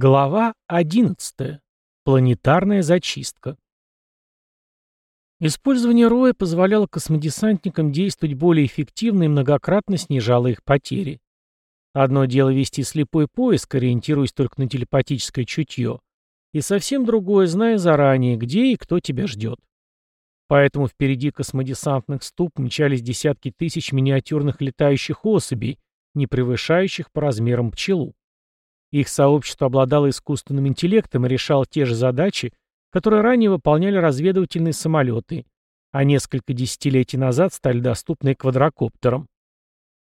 Глава 11. Планетарная зачистка. Использование роя позволяло космодесантникам действовать более эффективно и многократно снижало их потери. Одно дело вести слепой поиск, ориентируясь только на телепатическое чутье, и совсем другое, зная заранее, где и кто тебя ждет. Поэтому впереди космодесантных ступ мчались десятки тысяч миниатюрных летающих особей, не превышающих по размерам пчелу. Их сообщество обладало искусственным интеллектом и решало те же задачи, которые ранее выполняли разведывательные самолеты, а несколько десятилетий назад стали доступны квадрокоптерам.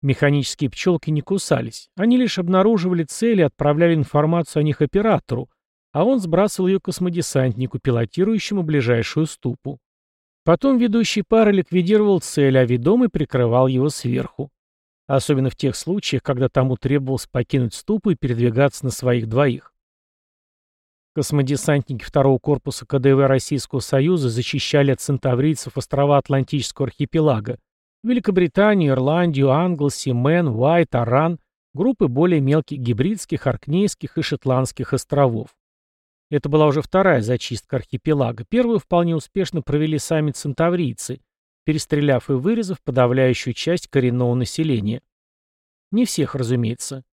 Механические пчелки не кусались, они лишь обнаруживали цели и отправляли информацию о них оператору, а он сбрасывал ее космодесантнику, пилотирующему ближайшую ступу. Потом ведущий пары ликвидировал цель, а ведомый прикрывал его сверху особенно в тех случаях, когда тому требовалось покинуть ступу и передвигаться на своих двоих. Космодесантники второго корпуса КДВ Российского Союза защищали от центаврийцев острова Атлантического архипелага, Великобританию, Ирландию, Англси, Мэн, Уайт, Аран, группы более мелких гибридских, аркнейских и шотландских островов. Это была уже вторая зачистка архипелага. Первую вполне успешно провели сами центаврийцы, перестреляв и вырезав подавляющую часть коренного населения. Не всех, разумеется.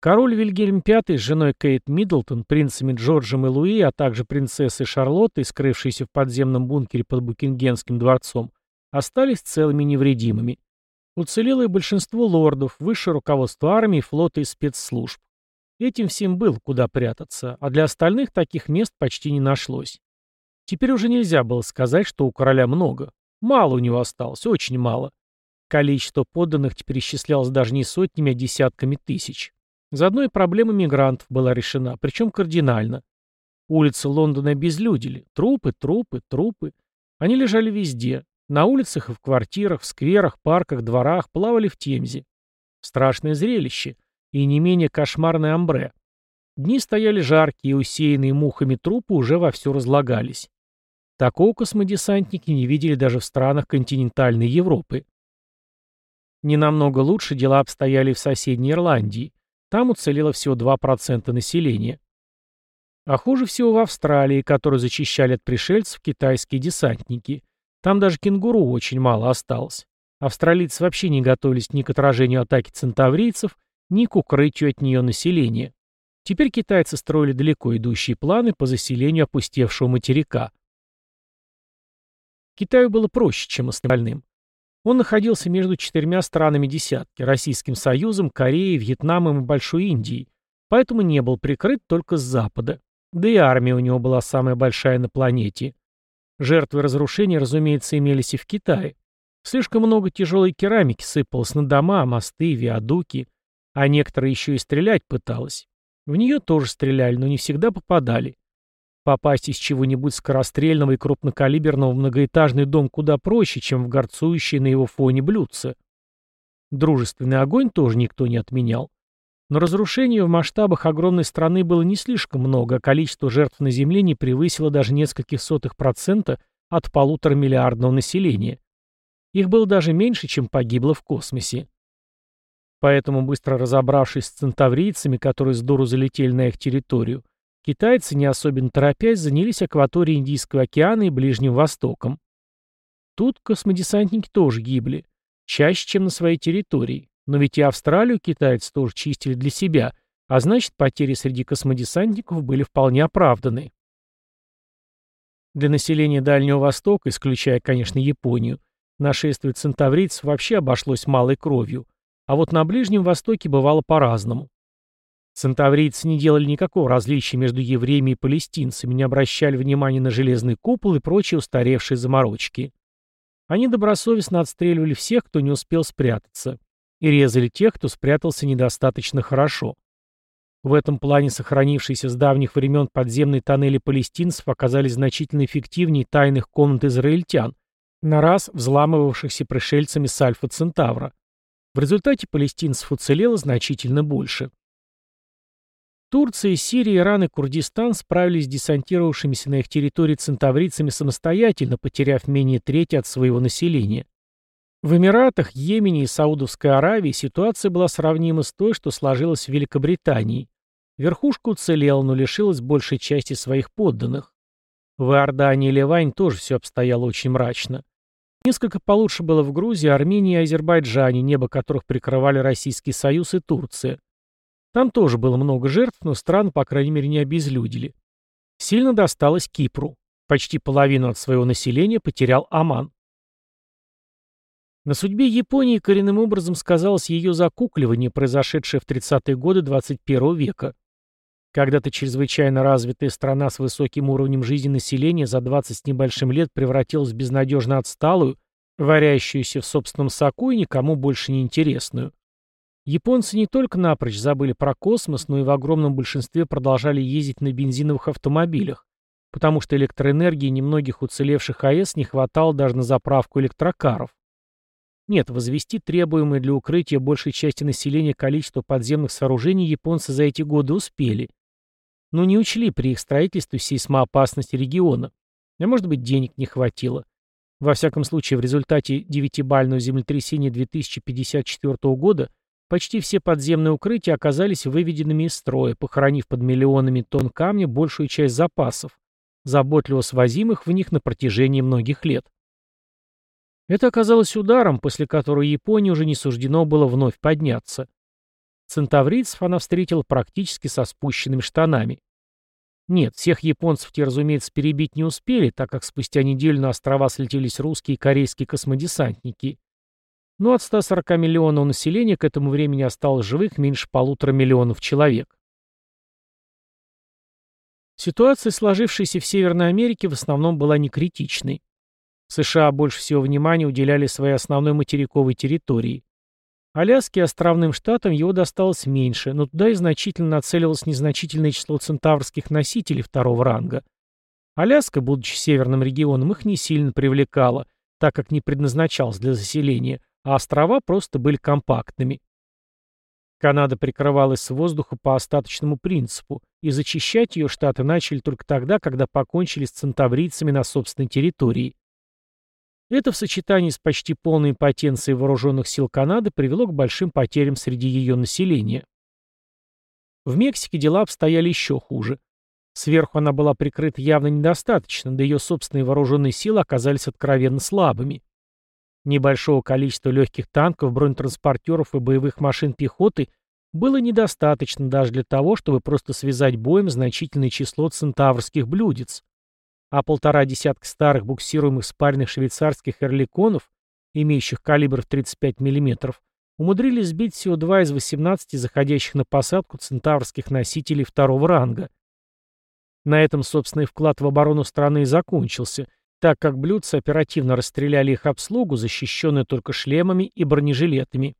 Король Вильгельм V с женой Кейт Миддлтон, принцами Джорджем и Луи, а также принцессой Шарлоттой, скрывшейся в подземном бункере под Букингемским дворцом, остались целыми невредимыми. Уцелело и большинство лордов, высшее руководство армии, флота и спецслужб. Этим всем было куда прятаться, а для остальных таких мест почти не нашлось. Теперь уже нельзя было сказать, что у короля много. Мало у него осталось, очень мало. Количество подданных теперь исчислялось даже не сотнями, а десятками тысяч. Заодно и проблема мигрантов была решена, причем кардинально. Улицы Лондона обезлюдили. Трупы, трупы, трупы. Они лежали везде. На улицах и в квартирах, в скверах, парках, дворах, плавали в Темзе. Страшное зрелище. И не менее кошмарное амбре. Дни стояли жаркие, усеянные мухами трупы уже вовсю разлагались. Такого космодесантники не видели даже в странах континентальной Европы. Ненамного лучше дела обстояли в соседней Ирландии. Там уцелело всего 2% населения. А хуже всего в Австралии, которую зачищали от пришельцев китайские десантники. Там даже кенгуру очень мало осталось. Австралийцы вообще не готовились ни к отражению атаки центаврийцев, ни к укрытию от нее населения. Теперь китайцы строили далеко идущие планы по заселению опустевшего материка. Китаю было проще, чем остальным. Он находился между четырьмя странами десятки – Российским Союзом, Кореей, Вьетнамом и Большой Индией, поэтому не был прикрыт только с запада. Да и армия у него была самая большая на планете. Жертвы разрушений, разумеется, имелись и в Китае. Слишком много тяжелой керамики сыпалось на дома, мосты, виадуки, а некоторые еще и стрелять пыталось. В нее тоже стреляли, но не всегда попадали. Попасть из чего-нибудь скорострельного и крупнокалиберного в многоэтажный дом куда проще, чем в горцующие на его фоне блюдце. Дружественный огонь тоже никто не отменял. Но разрушений в масштабах огромной страны было не слишком много, а количество жертв на Земле не превысило даже нескольких сотых процента от полутора миллиардного населения. Их было даже меньше, чем погибло в космосе. Поэтому, быстро разобравшись с центаврийцами, которые с дуру залетели на их территорию, Китайцы, не особенно торопясь, занялись акваторией Индийского океана и Ближним Востоком. Тут космодесантники тоже гибли, чаще, чем на своей территории. Но ведь и Австралию китайцы тоже чистили для себя, а значит, потери среди космодесантников были вполне оправданы. Для населения Дальнего Востока, исключая, конечно, Японию, нашествие центаврийцев вообще обошлось малой кровью, а вот на Ближнем Востоке бывало по-разному. Центаврийцы не делали никакого различия между евреями и палестинцами, не обращали внимания на железный купол и прочие устаревшие заморочки. Они добросовестно отстреливали всех, кто не успел спрятаться, и резали тех, кто спрятался недостаточно хорошо. В этом плане сохранившиеся с давних времен подземные тоннели палестинцев оказались значительно эффективнее тайных комнат израильтян, на раз взламывавшихся пришельцами с Альфа Центавра. В результате палестинцев уцелело значительно больше. Турция, Сирия, Иран и Курдистан справились с десантировавшимися на их территории центаврийцами самостоятельно, потеряв менее трети от своего населения. В Эмиратах, Йемене и Саудовской Аравии ситуация была сравнима с той, что сложилась в Великобритании. Верхушка уцелела, но лишилась большей части своих подданных. В Иордании и Ливань тоже все обстояло очень мрачно. Несколько получше было в Грузии, Армении и Азербайджане, небо которых прикрывали Российский Союз и Турция. Там тоже было много жертв, но стран, по крайней мере, не обезлюдили. Сильно досталось Кипру. Почти половину от своего населения потерял Оман. На судьбе Японии коренным образом сказалось ее закукливание, произошедшее в 30-е годы 21 века. Когда-то чрезвычайно развитая страна с высоким уровнем жизни населения за 20 с небольшим лет превратилась в безнадежно отсталую, варящуюся в собственном соку и никому больше не интересную. Японцы не только напрочь забыли про космос, но и в огромном большинстве продолжали ездить на бензиновых автомобилях, потому что электроэнергии немногих уцелевших АЭС не хватало даже на заправку электрокаров. Нет, возвести требуемое для укрытия большей части населения количество подземных сооружений японцы за эти годы успели но не учли при их строительстве сейсмоопасность региона. А может быть, денег не хватило. Во всяком случае, в результате девятибального землетрясения 2054 года почти все подземные укрытия оказались выведенными из строя, похоронив под миллионами тонн камня большую часть запасов, заботливо свозимых в них на протяжении многих лет. Это оказалось ударом, после которого Японии уже не суждено было вновь подняться. Центаврийцев она встретила практически со спущенными штанами. Нет, всех японцев те, разумеется, перебить не успели, так как спустя неделю на острова слетелись русские и корейские космодесантники. Но от 140 миллионов населения к этому времени осталось живых меньше полутора миллионов человек. Ситуация, сложившаяся в Северной Америке, в основном была не критичной. США больше всего внимания уделяли своей основной материковой территории. Аляске и островным штатам его досталось меньше, но туда и значительно нацелилось незначительное число центаврских носителей второго ранга. Аляска, будучи северным регионом, их не сильно привлекала, так как не предназначалась для заселения, а острова просто были компактными. Канада прикрывалась с воздуха по остаточному принципу, и зачищать ее штаты начали только тогда, когда покончили с центаврийцами на собственной территории. Это в сочетании с почти полной импотенцией вооруженных сил Канады привело к большим потерям среди ее населения. В Мексике дела обстояли еще хуже. Сверху она была прикрыта явно недостаточно, да ее собственные вооруженные силы оказались откровенно слабыми. Небольшого количества легких танков, бронетранспортеров и боевых машин пехоты было недостаточно даже для того, чтобы просто связать боем значительное число центаврских блюдец а полтора десятка старых буксируемых спаренных швейцарских эрликонов, имеющих калибр в 35 мм, умудрились сбить всего два из 18 заходящих на посадку центаврских носителей второго ранга. На этом собственный вклад в оборону страны и закончился, так как блюдцы оперативно расстреляли их обслугу, защищенную только шлемами и бронежилетами.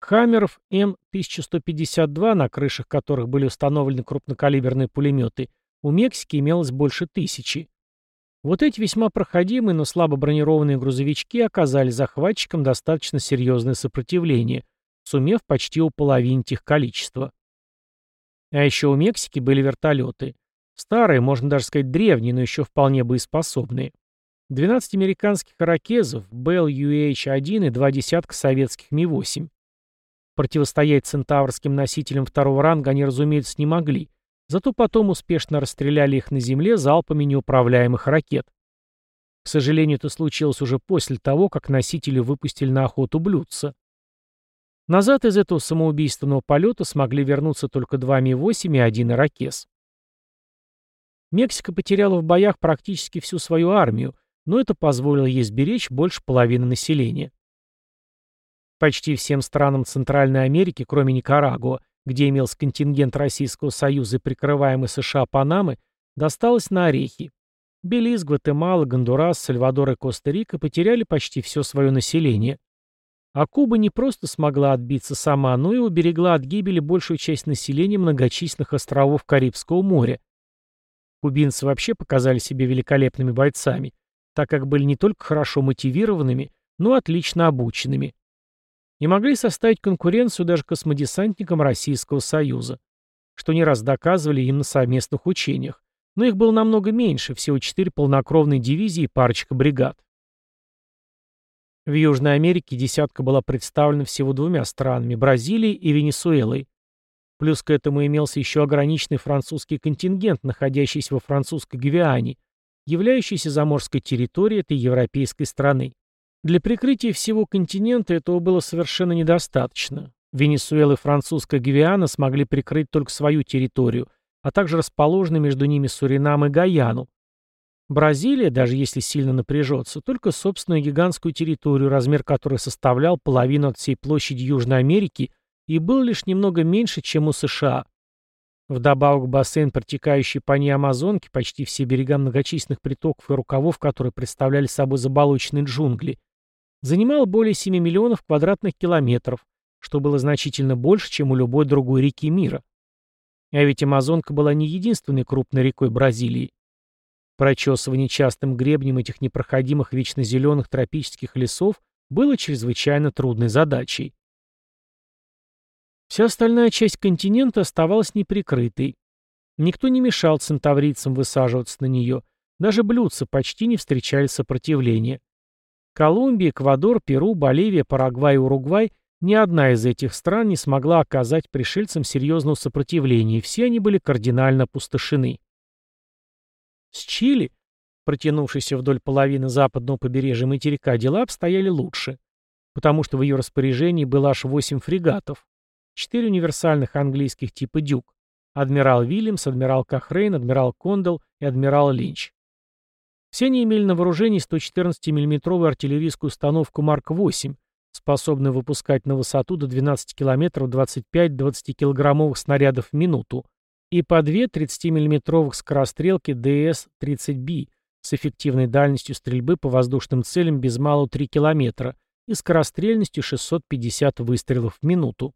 Хаммеров М-1152, на крышах которых были установлены крупнокалиберные пулеметы, у Мексики имелось больше тысячи. Вот эти весьма проходимые, но слабо бронированные грузовички оказали захватчикам достаточно серьезное сопротивление, сумев почти уполовинить их количество. А еще у Мексики были вертолеты. Старые, можно даже сказать древние, но еще вполне боеспособные. 12 американских ракезов, Bell UH-1 и два десятка советских Ми-8. Противостоять центаврским носителям второго ранга они, разумеется, не могли, Зато потом успешно расстреляли их на земле залпами неуправляемых ракет. К сожалению, это случилось уже после того, как носители выпустили на охоту блюдца. Назад из этого самоубийственного полета смогли вернуться только два Ми-8 и один Иракес. Мексика потеряла в боях практически всю свою армию, но это позволило ей сберечь больше половины населения. Почти всем странам Центральной Америки, кроме Никарагуа, где имелся контингент Российского Союза и прикрываемый США Панамы, досталось на орехи. Белиз, Гватемала, Гондурас, Сальвадор и Коста-Рика потеряли почти все свое население. А Куба не просто смогла отбиться сама, но и уберегла от гибели большую часть населения многочисленных островов Карибского моря. Кубинцы вообще показали себя великолепными бойцами, так как были не только хорошо мотивированными, но отлично обученными и могли составить конкуренцию даже космодесантникам Российского Союза, что не раз доказывали им на совместных учениях, но их было намного меньше, всего четыре полнокровные дивизии и парочка бригад. В Южной Америке десятка была представлена всего двумя странами – Бразилией и Венесуэлой. Плюс к этому имелся еще ограниченный французский контингент, находящийся во французской Гвиане, являющийся заморской территорией этой европейской страны. Для прикрытия всего континента этого было совершенно недостаточно. Венесуэла и французская Гвиана смогли прикрыть только свою территорию, а также расположенные между ними Суринам и Гаяну. Бразилия, даже если сильно напряжется, только собственную гигантскую территорию, размер которой составлял половину от всей площади Южной Америки и был лишь немного меньше, чем у США. Вдобавок бассейн, протекающий по ней Амазонке, почти все берега многочисленных притоков и рукавов, которые представляли собой заболоченные джунгли, занимал более 7 миллионов квадратных километров, что было значительно больше, чем у любой другой реки мира. А ведь Амазонка была не единственной крупной рекой Бразилии. Прочесывание частым гребнем этих непроходимых вечно зеленых тропических лесов было чрезвычайно трудной задачей. Вся остальная часть континента оставалась неприкрытой. Никто не мешал центаврийцам высаживаться на нее, даже блюдца почти не встречали сопротивления. Колумбия, Эквадор, Перу, Боливия, Парагвай и Уругвай ни одна из этих стран не смогла оказать пришельцам серьезного сопротивления, и все они были кардинально опустошены. С Чили, протянувшейся вдоль половины западного побережья материка, дела обстояли лучше, потому что в ее распоряжении было аж восемь фрегатов, четыре универсальных английских типа «Дюк», адмирал Вильямс, адмирал Кахрейн, адмирал Кондел и адмирал Линч. Все они имели на вооружении 114 миллиметровую артиллерийскую установку Марк-8, способную выпускать на высоту до 12 километров 25-20 килограммовых снарядов в минуту, и по две 30 миллиметровых скорострелки ДС-30Б с эффективной дальностью стрельбы по воздушным целям без малого 3 километра и скорострельностью 650 выстрелов в минуту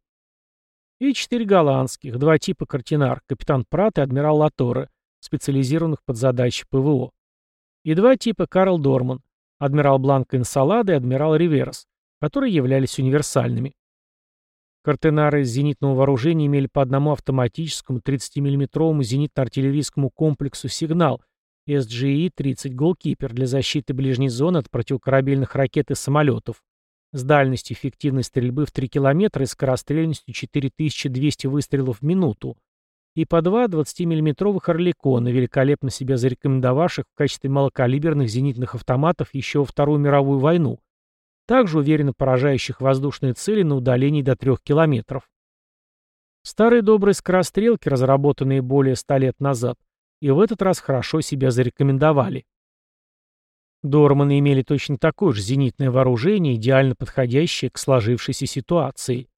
и четыре голландских, два типа картинар, капитан Прат и адмирал Латоре, специализированных под задачи ПВО, и два типа Карл Дорман, адмирал Бланко Инсалада и адмирал Риверос, которые являлись универсальными. Картенары из зенитного вооружения имели по одному автоматическому 30 миллиметровому зенитно-артиллерийскому комплексу «Сигнал» SGE-30 «Голкипер» для защиты ближней зоны от противокорабельных ракет и самолетов, с дальностью эффективной стрельбы в 3 км и скорострельностью 4200 выстрелов в минуту, и по два 20-миллиметровых «Орликона», великолепно себя зарекомендовавших в качестве малокалиберных зенитных автоматов еще во Вторую мировую войну, также уверенно поражающих воздушные цели на удалении до 3 километров. Старые добрые скорострелки, разработанные более 100 лет назад, и в этот раз хорошо себя зарекомендовали. Дорманы имели точно такое же зенитное вооружение, идеально подходящее к сложившейся ситуации.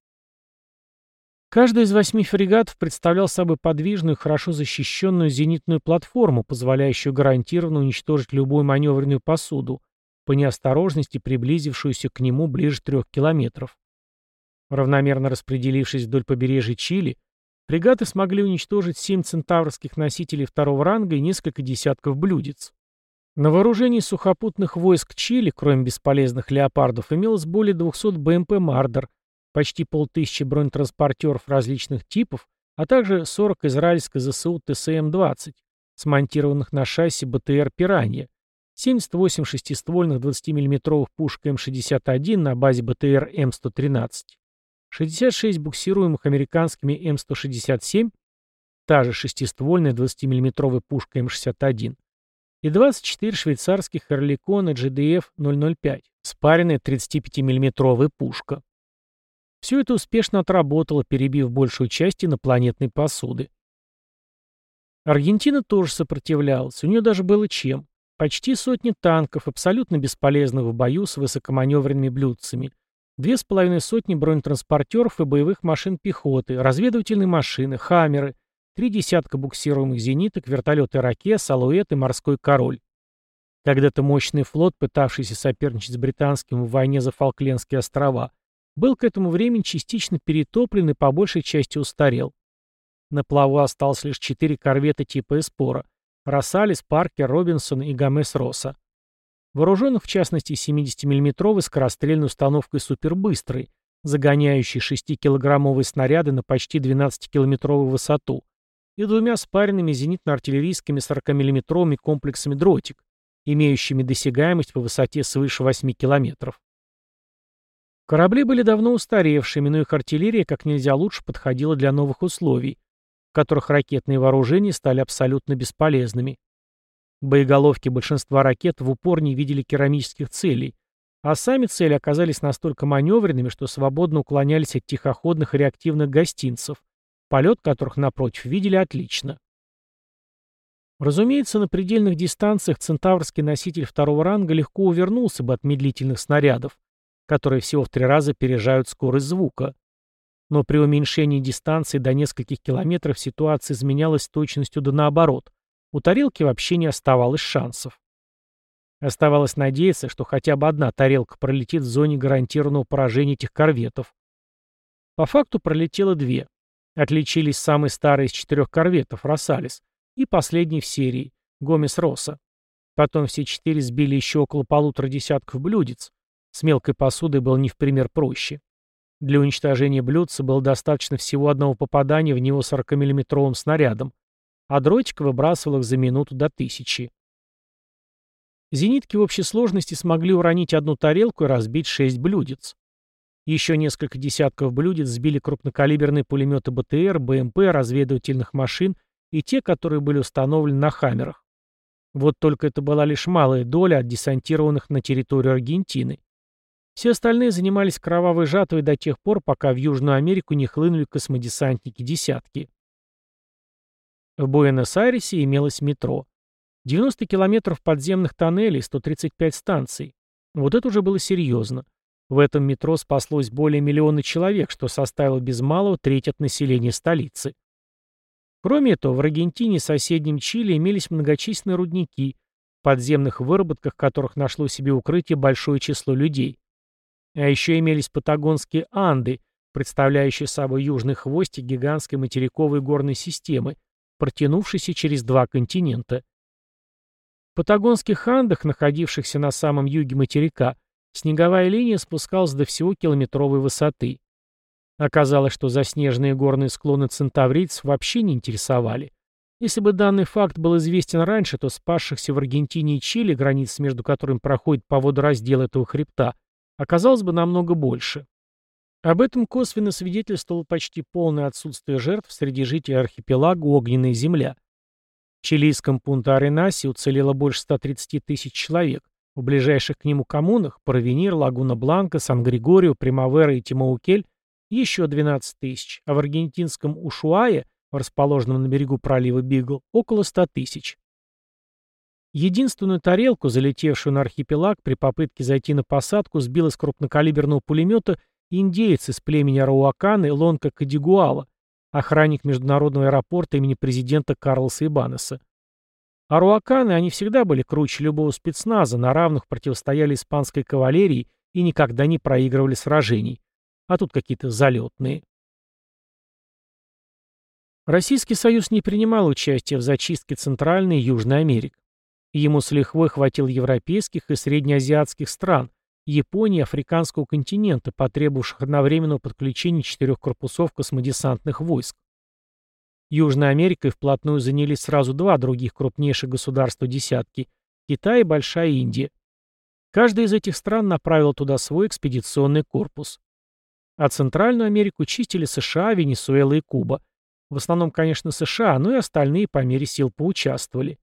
Каждый из восьми фрегатов представлял собой подвижную, хорошо защищенную зенитную платформу, позволяющую гарантированно уничтожить любую маневренную посуду, по неосторожности приблизившуюся к нему ближе трех километров. Равномерно распределившись вдоль побережья Чили, фрегаты смогли уничтожить семь центаврских носителей второго ранга и несколько десятков блюдец. На вооружении сухопутных войск Чили, кроме бесполезных леопардов, имелось более 200 БМП «Мардер», почти полтысячи бронетранспортеров различных типов, а также 40 израильской ЗСУ ТСМ-20, смонтированных на шасси БТР «Пиранья», 78 шестиствольных 20 миллиметровых пушек М-61 на базе БТР М-113, 66 буксируемых американскими М-167, та же шестиствольная 20 миллиметровая пушка М-61, и 24 швейцарских Орликона GDF-005, спаренная 35 миллиметровая пушка. Все это успешно отработало, перебив большую часть инопланетной посуды. Аргентина тоже сопротивлялась, у нее даже было чем. Почти сотни танков, абсолютно бесполезных в бою с высокоманевренными блюдцами, две с половиной сотни бронетранспортеров и боевых машин пехоты, разведывательные машины, хаммеры, три десятка буксируемых зениток, вертолеты «Раке», «Салуэт» и «Морской король». Когда-то мощный флот, пытавшийся соперничать с британским в войне за Фолклендские острова, был к этому времени частично перетоплен и по большей части устарел. На плаву осталось лишь четыре корвета типа «Эспора» — «Росалис», «Паркер», «Робинсон» и «Гомес Росса». Вооруженных, в частности, 70-мм скорострельной установкой «Супербыстрый», загоняющей 6-килограммовые снаряды на почти 12-километровую высоту, и двумя спаренными зенитно-артиллерийскими 40-мм комплексами «Дротик», имеющими досягаемость по высоте свыше 8 километров. Корабли были давно устаревшими, но их артиллерия как нельзя лучше подходила для новых условий, в которых ракетные вооружения стали абсолютно бесполезными. Боеголовки большинства ракет в упор не видели керамических целей, а сами цели оказались настолько маневренными, что свободно уклонялись от тихоходных реактивных гостинцев, полет которых, напротив, видели отлично. Разумеется, на предельных дистанциях центаврский носитель второго ранга легко увернулся бы от медлительных снарядов, которые всего в три раза опережают скорость звука. Но при уменьшении дистанции до нескольких километров ситуация изменялась точностью да наоборот. У тарелки вообще не оставалось шансов. Оставалось надеяться, что хотя бы одна тарелка пролетит в зоне гарантированного поражения этих корветов. По факту пролетело две. Отличились самый старый из четырех корветов, Росалис, и последний в серии, Гомес Роса. Потом все четыре сбили еще около полутора десятков блюдец, с мелкой посудой было не в пример проще. Для уничтожения блюдца было достаточно всего одного попадания в него 40-миллиметровым снарядом, а дротик выбрасывал их за минуту до тысячи. Зенитки в общей сложности смогли уронить одну тарелку и разбить шесть блюдец. Еще несколько десятков блюдец сбили крупнокалиберные пулеметы БТР, БМП, разведывательных машин и те, которые были установлены на «Хаммерах». Вот только это была лишь малая доля от десантированных на территорию Аргентины. Все остальные занимались кровавой жатвой до тех пор, пока в Южную Америку не хлынули космодесантники десятки. В Буэнос-Айресе имелось метро. 90 километров подземных тоннелей, 135 станций. Вот это уже было серьезно. В этом метро спаслось более миллиона человек, что составило без малого треть от населения столицы. Кроме этого, в Аргентине и соседнем Чили имелись многочисленные рудники, в подземных выработках которых нашло себе укрытие большое число людей. А еще имелись патагонские Анды, представляющие собой южный хвостик гигантской материковой горной системы, протянувшейся через два континента. В патагонских Андах, находившихся на самом юге материка, снеговая линия спускалась до всего километровой высоты. Оказалось, что заснеженные горные склоны центаврийцев вообще не интересовали. Если бы данный факт был известен раньше, то спасшихся в Аргентине и Чили, границ между которыми проходит по водораздел этого хребта, оказалось бы намного больше. Об этом косвенно свидетельствовало почти полное отсутствие жертв среди жителей архипелага Огненная земля. В чилийском Пунта-Аренасе уцелело больше 130 тысяч человек, в ближайших к нему коммунах – Парвенир, Лагуна-Бланка, Сан-Григорио, Примавера и Тимаукель – еще 12 тысяч, а в аргентинском Ушуае, расположенном на берегу пролива Бигл, около 100 тысяч. Единственную тарелку, залетевшую на архипелаг при попытке зайти на посадку, сбил из крупнокалиберного пулемета индеец из племени Арауаканы Лонка Кадигуала, охранник международного аэропорта имени президента Карлоса Ибанеса. Аруаканы, они всегда были круче любого спецназа, на равных противостояли испанской кавалерии и никогда не проигрывали сражений. А тут какие-то залетные. Российский Союз не принимал участия в зачистке Центральной и Южной Америки. Ему с лихвой хватил европейских и среднеазиатских стран, Японии и африканского континента, потребовавших одновременного подключения четырех корпусов космодесантных войск. Южной Америкой вплотную занялись сразу два других крупнейших государства десятки – Китай и Большая Индия. Каждая из этих стран направила туда свой экспедиционный корпус. А Центральную Америку чистили США, Венесуэла и Куба. В основном, конечно, США, но и остальные по мере сил поучаствовали.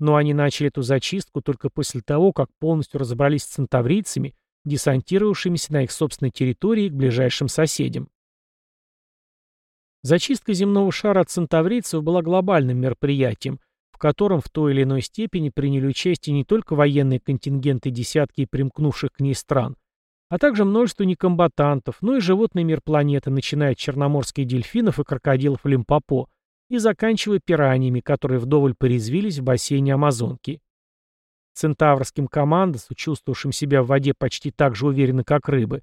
Но они начали эту зачистку только после того, как полностью разобрались с центаврийцами, десантировавшимися на их собственной территории к ближайшим соседям. Зачистка земного шара от центаврийцев была глобальным мероприятием, в котором в той или иной степени приняли участие не только военные контингенты десятки примкнувших к ней стран, а также множество некомбатантов, но и животный мир планеты, начиная от черноморских дельфинов и крокодилов Лимпопо, и заканчивая пираньями, которые вдоволь порезвились в бассейне Амазонки. Центаврским командосу, чувствовавшим себя в воде почти так же уверенно, как рыбы,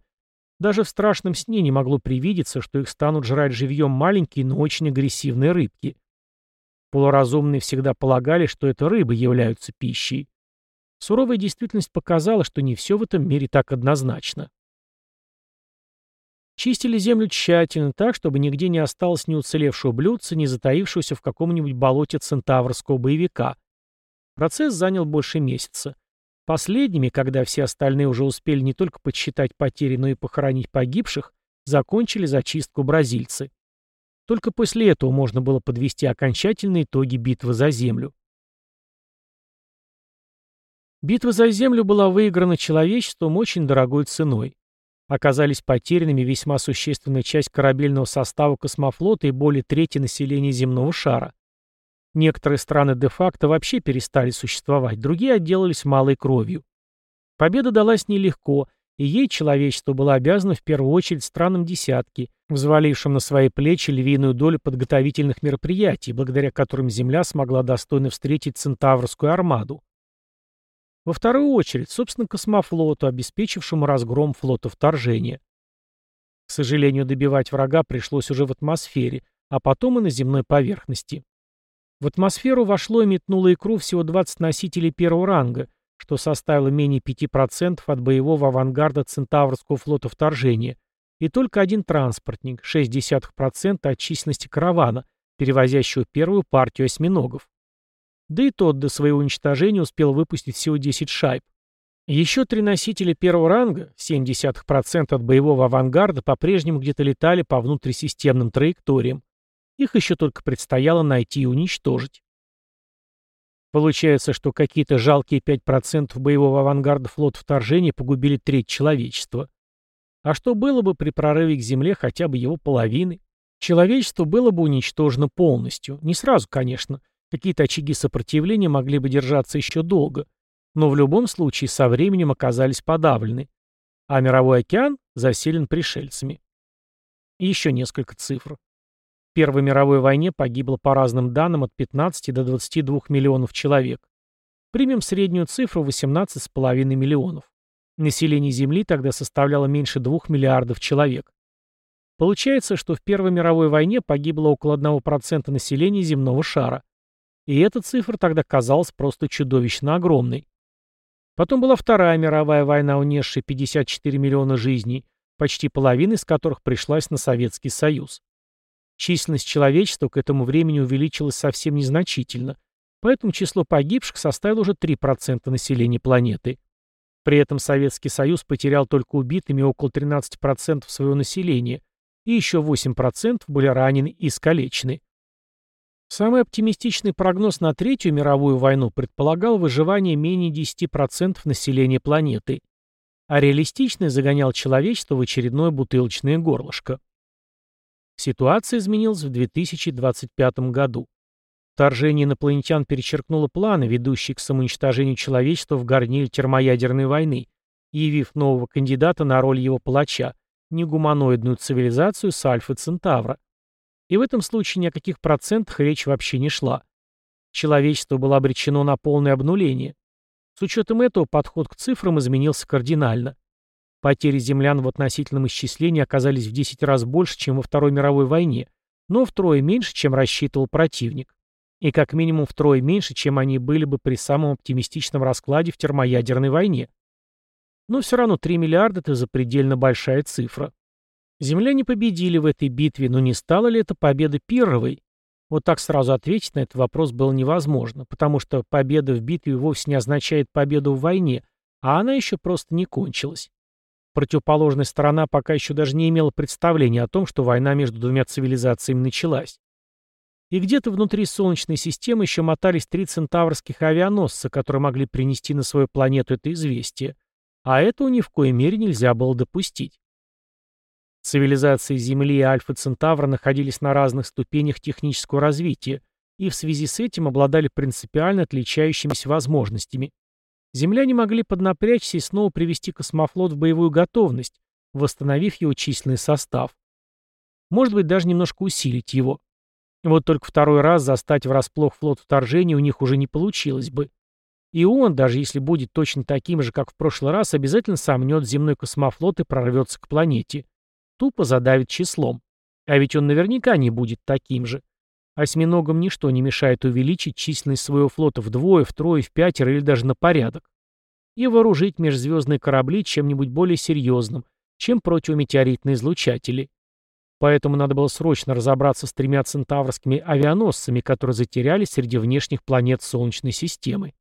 даже в страшном сне не могло привидеться, что их станут жрать живьем маленькие, но очень агрессивные рыбки. Полуразумные всегда полагали, что это рыбы являются пищей. Суровая действительность показала, что не все в этом мире так однозначно. Чистили землю тщательно, так, чтобы нигде не осталось ни уцелевшего блюдца, ни затаившегося в каком-нибудь болоте центаврского боевика. Процесс занял больше месяца. Последними, когда все остальные уже успели не только подсчитать потери, но и похоронить погибших, закончили зачистку бразильцы. Только после этого можно было подвести окончательные итоги битвы за землю. Битва за землю была выиграна человечеством очень дорогой ценой. Оказались потерянными весьма существенная часть корабельного состава космофлота и более трети населения земного шара. Некоторые страны де-факто вообще перестали существовать, другие отделались малой кровью. Победа далась нелегко, и ей человечество было обязано в первую очередь странам десятки, взвалившим на свои плечи львиную долю подготовительных мероприятий, благодаря которым Земля смогла достойно встретить Центаврскую армаду. Во вторую очередь, собственно, космофлоту, обеспечившему разгром флота вторжения. К сожалению, добивать врага пришлось уже в атмосфере, а потом и на земной поверхности. В атмосферу вошло и метнуло икру всего 20 носителей первого ранга, что составило менее 5% от боевого авангарда Центаврского флота вторжения, и только один транспортник, 0,6% от численности каравана, перевозящего первую партию осьминогов. Да и тот до своего уничтожения успел выпустить всего 10 шайб. Еще три носителя первого ранга, 0,7% от боевого авангарда, по-прежнему где-то летали по внутрисистемным траекториям, их еще только предстояло найти и уничтожить. Получается, что какие-то жалкие 5% боевого авангарда флота вторжения погубили треть человечества. А что было бы при прорыве к Земле хотя бы его половины? Человечество было бы уничтожено полностью. Не сразу, конечно. Какие-то очаги сопротивления могли бы держаться еще долго. Но в любом случае со временем оказались подавлены. А мировой океан заселен пришельцами. И еще несколько цифр. Первой мировой войне погибло по разным данным от 15 до 22 миллионов человек. Примем среднюю цифру 18,5 миллионов. Население Земли тогда составляло меньше 2 миллиардов человек. Получается, что в Первой мировой войне погибло около 1% населения земного шара. И эта цифра тогда казалась просто чудовищно огромной. Потом была Вторая мировая война, унесшая 54 миллиона жизней, почти половина из которых пришлась на Советский Союз. Численность человечества к этому времени увеличилась совсем незначительно, поэтому число погибших составило уже 3% населения планеты. При этом Советский Союз потерял только убитыми около 13% своего населения, и еще 8% были ранены и искалечены. Самый оптимистичный прогноз на Третью мировую войну предполагал выживание менее 10% населения планеты, а реалистичный загонял человечество в очередное бутылочное горлышко. Ситуация изменилась в 2025 году. Вторжение инопланетян перечеркнуло планы, ведущие к самоуничтожению человечества в горниле термоядерной войны, явив нового кандидата на роль его палача, негуманоидную цивилизацию с Альфа Центавра. И в этом случае ни о каких процентах речь вообще не шла. Человечество было обречено на полное обнуление. С учетом этого подход к цифрам изменился кардинально. Потери землян в относительном исчислении оказались в 10 раз больше, чем во Второй мировой войне, но втрое меньше, чем рассчитывал противник. И как минимум втрое меньше, чем они были бы при самом оптимистичном раскладе в термоядерной войне. Но все равно 3 миллиарда – это запредельно большая цифра. Земляне победили в этой битве, но не стала ли это победа первой? Вот так сразу ответить на этот вопрос было невозможно, потому что победа в битве вовсе не означает победу в войне, а она еще просто не кончилась. Противоположная сторона пока еще даже не имела представления о том, что война между двумя цивилизациями началась. И где-то внутри Солнечной системы еще мотались три центаврских авианосца, которые могли принести на свою планету это известие. А этого ни в коей мере нельзя было допустить. Цивилизации Земли и Альфа Центавра находились на разных ступенях технического развития и в связи с этим обладали принципиально отличающимися возможностями. Земляне могли поднапрячься и снова привести космофлот в боевую готовность, восстановив его численный состав. Может быть, даже немножко усилить его. Вот только второй раз застать врасплох флот вторжения у них уже не получилось бы. И он, даже если будет точно таким же, как в прошлый раз, обязательно сомнет земной космофлот и прорвется к планете. Тупо задавит числом. А ведь он наверняка не будет таким же. Осьминогам ничто не мешает увеличить численность своего флота вдвое, втрое, в пятеро или даже на порядок. И вооружить межзвездные корабли чем-нибудь более серьезным, чем противометеоритные излучатели. Поэтому надо было срочно разобраться с тремя центаврскими авианосцами, которые затерялись среди внешних планет Солнечной системы.